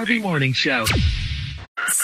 Harvey Morning Show.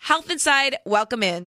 Health Inside, welcome in.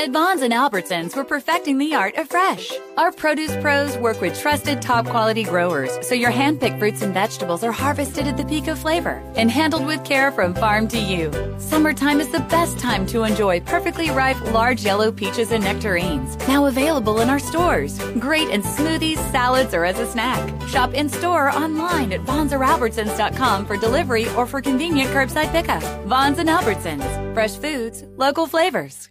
At Vons and Albertsons, we're perfecting the art of fresh. Our produce pros work with trusted top quality growers, so your hand-picked fruits and vegetables are harvested at the peak of flavor and handled with care from farm to you. Summertime is the best time to enjoy perfectly ripe large yellow peaches and nectarines, now available in our stores. Great in smoothies, salads, or as a snack. Shop in-store or online at vonsoralbertsons.com for delivery or for convenient curbside pickup. Vons and Albertsons. Fresh foods, local flavors.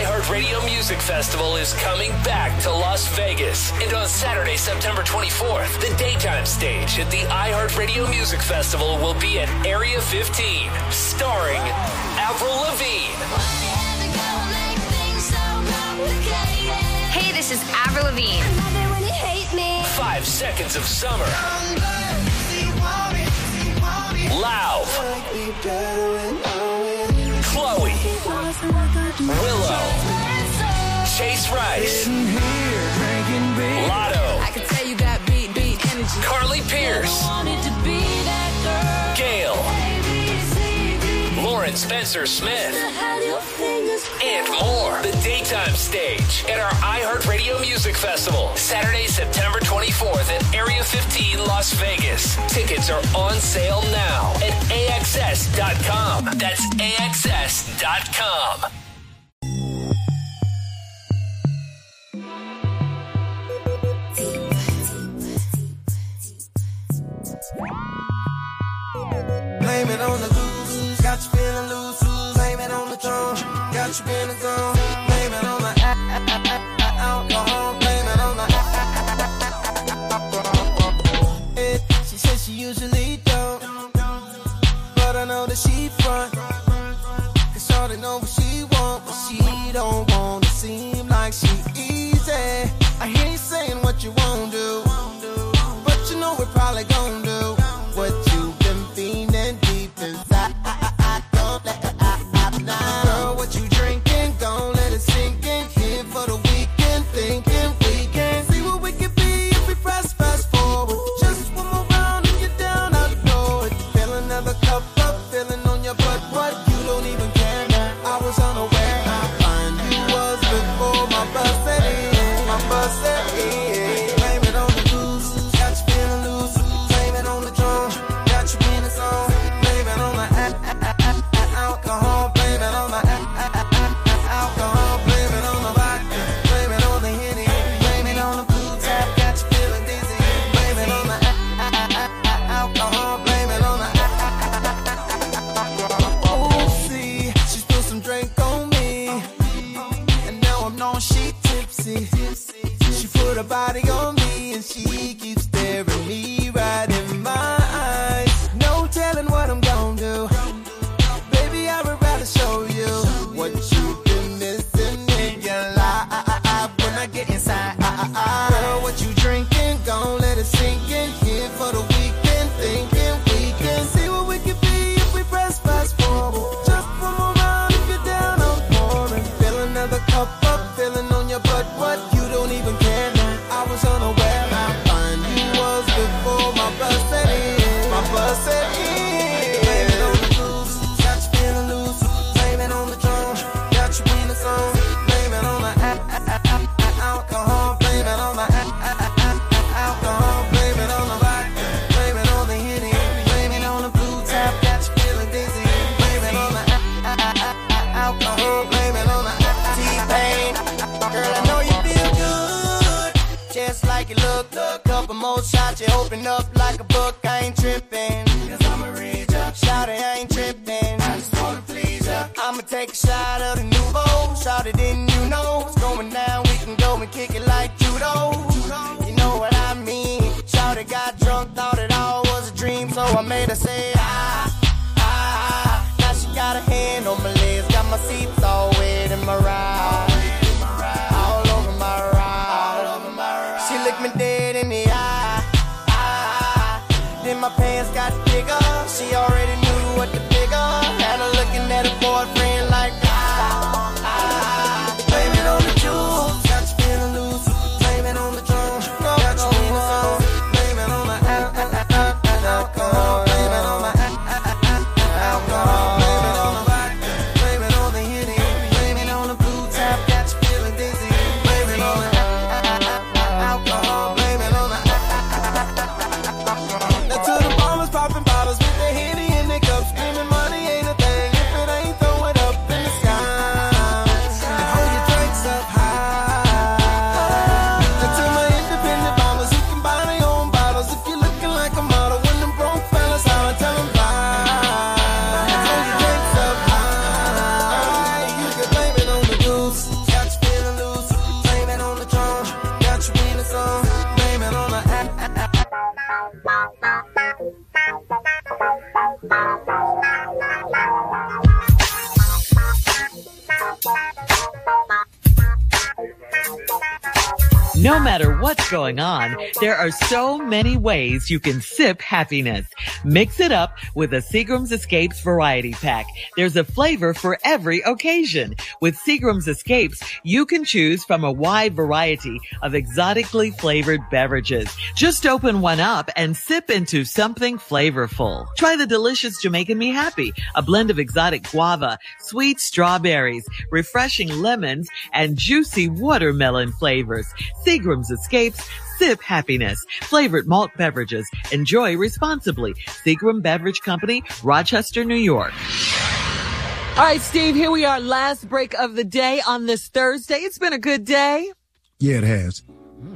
iHeartRadio Music Festival is coming back to Las Vegas. And on Saturday, September 24th, the daytime stage at the iHeartRadio Music Festival will be at Area 15, starring Avril Lavigne. Hey, this is Avril Lavigne. Five Seconds of Summer. Loud. Carly Pearce. GAYLE. Lauren Spencer Smith. And more. The daytime stage at our iHeartRadio Music Festival. Saturday, September 24th at Area 15 Las Vegas. Tickets are on sale now at AXS.com. That's AXS.com. feeling loose. Blame it on the throne. Got you in the Blame take a shot of the nouveau. Shout it, didn't you know? It's going down, we can go and kick it like judo. You know what I mean? Shout it, got drunk, thought it all was a dream, so I made her say, ah, ah, ah. Now she got a hand on my legs, got my seats all wet in my ride. All over my ride. She looked me dead in the eye. eye. Then my pants got bigger. She already knew what the her looking at her boyfriend like what's going on, there are so many ways you can sip happiness. Mix it up with a Seagram's Escapes variety pack. There's a flavor for every occasion. With Seagram's Escapes, you can choose from a wide variety of exotically flavored beverages. Just open one up and sip into something flavorful. Try the delicious Jamaican Me Happy, a blend of exotic guava, sweet strawberries, refreshing lemons, and juicy watermelon flavors. Seagram's Escapes, sip happiness. Flavored malt beverages. Enjoy responsibly. Seagram Beverage Company, Rochester, New York. All right, Steve, here we are. Last break of the day on this Thursday. It's been a good day. Yeah, it has.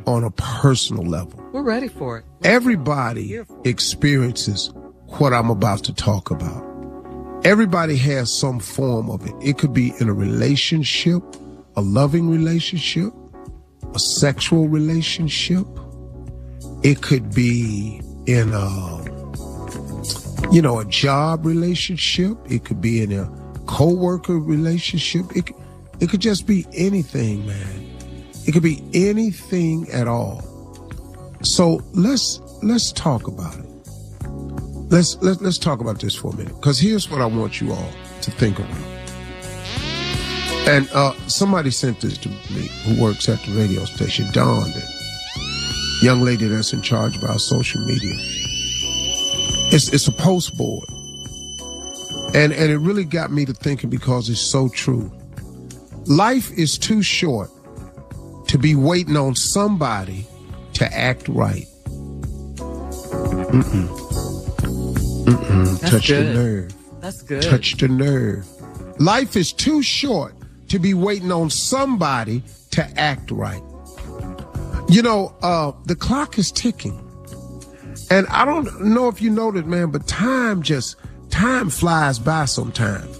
On a personal level. We're ready for it. Everybody experiences what I'm about to talk about. Everybody has some form of it. It could be in a relationship, a loving relationship, a sexual relationship. It could be in a, you know, a job relationship. It could be in a co-worker relationship. It, it could just be anything, man. It could be anything at all. So let's let's talk about it. Let's let, let's talk about this for a minute. Because here's what I want you all to think about. And uh, somebody sent this to me who works at the radio station, Dawn, the young lady that's in charge of our social media. It's it's a post board. And and it really got me to thinking because it's so true. Life is too short to be waiting on somebody to act right. Mm-mm. Mm-mm. That's Touch good. the nerve. That's good. Touch the nerve. Life is too short to be waiting on somebody to act right. You know, uh, the clock is ticking. And I don't know if you noticed, man, but time just, time flies by sometimes.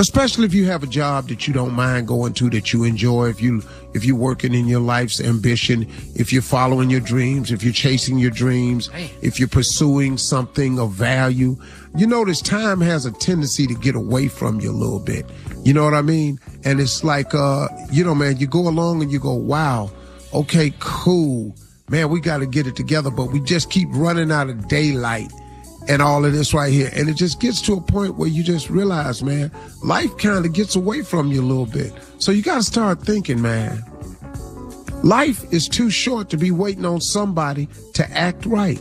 Especially if you have a job that you don't mind going to, that you enjoy, if you, if you're working in your life's ambition, if you're following your dreams, if you're chasing your dreams, if you're pursuing something of value. You notice time has a tendency to get away from you a little bit. You know what I mean? And it's like, uh, you know, man, you go along and you go, wow, okay, cool. Man, we got to get it together, but we just keep running out of daylight and all of this right here. And it just gets to a point where you just realize, man, life kind of gets away from you a little bit. So you got to start thinking, man, life is too short to be waiting on somebody to act right.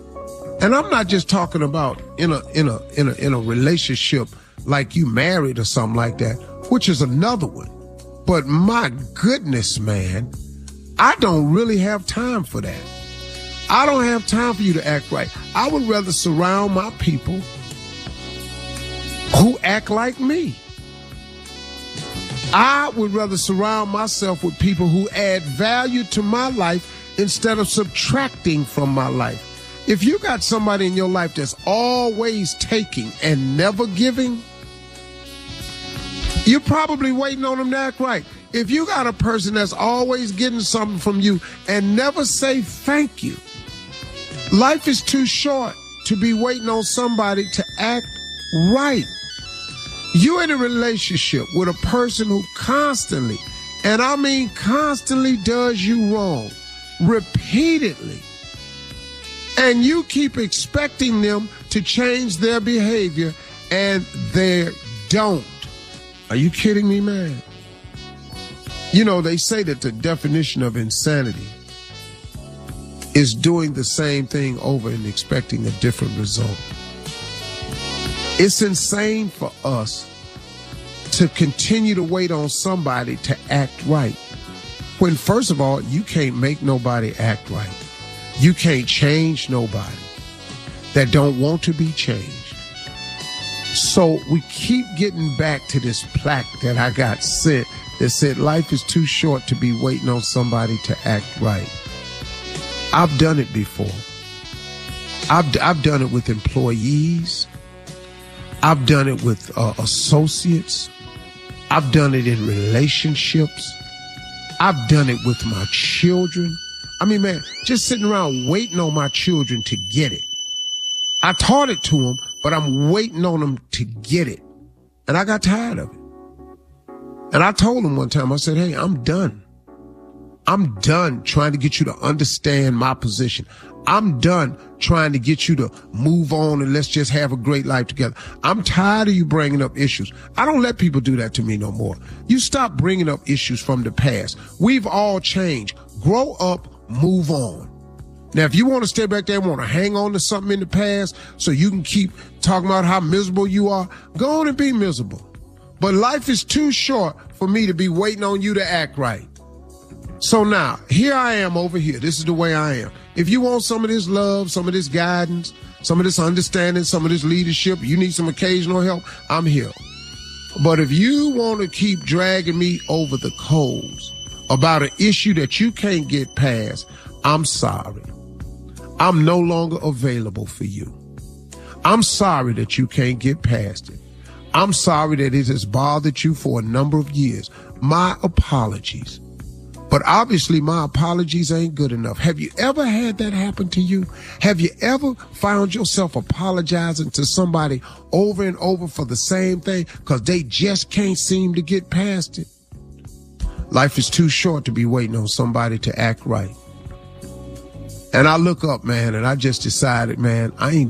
And I'm not just talking about in a in a in a in a relationship like you married or something like that, which is another one. But my goodness, man, I don't really have time for that. I don't have time for you to act right. I would rather surround my people who act like me. I would rather surround myself with people who add value to my life instead of subtracting from my life. If you got somebody in your life that's always taking and never giving, you're probably waiting on them to act right. If you got a person that's always getting something from you and never say thank you, life is too short to be waiting on somebody to act right. You're in a relationship with a person who constantly, and I mean constantly, does you wrong repeatedly. And you keep expecting them to change their behavior, and they don't. Are you kidding me, man? You know, they say that the definition of insanity is doing the same thing over and expecting a different result. It's insane for us to continue to wait on somebody to act right. When, first of all, you can't make nobody act right. You can't change nobody that don't want to be changed. So we keep getting back to this plaque that I got sent that said life is too short to be waiting on somebody to act right. I've done it before. I've, I've done it with employees. I've done it with uh, associates. I've done it in relationships. I've done it with my children. I mean, man, just sitting around waiting on my children to get it. I taught it to them, but I'm waiting on them to get it. And I got tired of it. And I told them one time, I said, Hey, I'm done. I'm done trying to get you to understand my position. I'm done trying to get you to move on and let's just have a great life together. I'm tired of you bringing up issues. I don't let people do that to me no more. You stop bringing up issues from the past. We've all changed. Grow up, move on. Now, if you want to stay back there and want to hang on to something in the past so you can keep talking about how miserable you are, go on and be miserable. But life is too short for me to be waiting on you to act right. So now, here I am over here. This is the way I am. If you want some of this love, some of this guidance, some of this understanding, some of this leadership, you need some occasional help, I'm here. But if you want to keep dragging me over the coals about an issue that you can't get past, I'm sorry. I'm no longer available for you. I'm sorry that you can't get past it. I'm sorry that it has bothered you for a number of years. My apologies. But obviously, my apologies ain't good enough. Have you ever had that happen to you? Have you ever found yourself apologizing to somebody over and over for the same thing because they just can't seem to get past it? Life is too short to be waiting on somebody to act right. And I look up, man, and I just decided, man, I ain't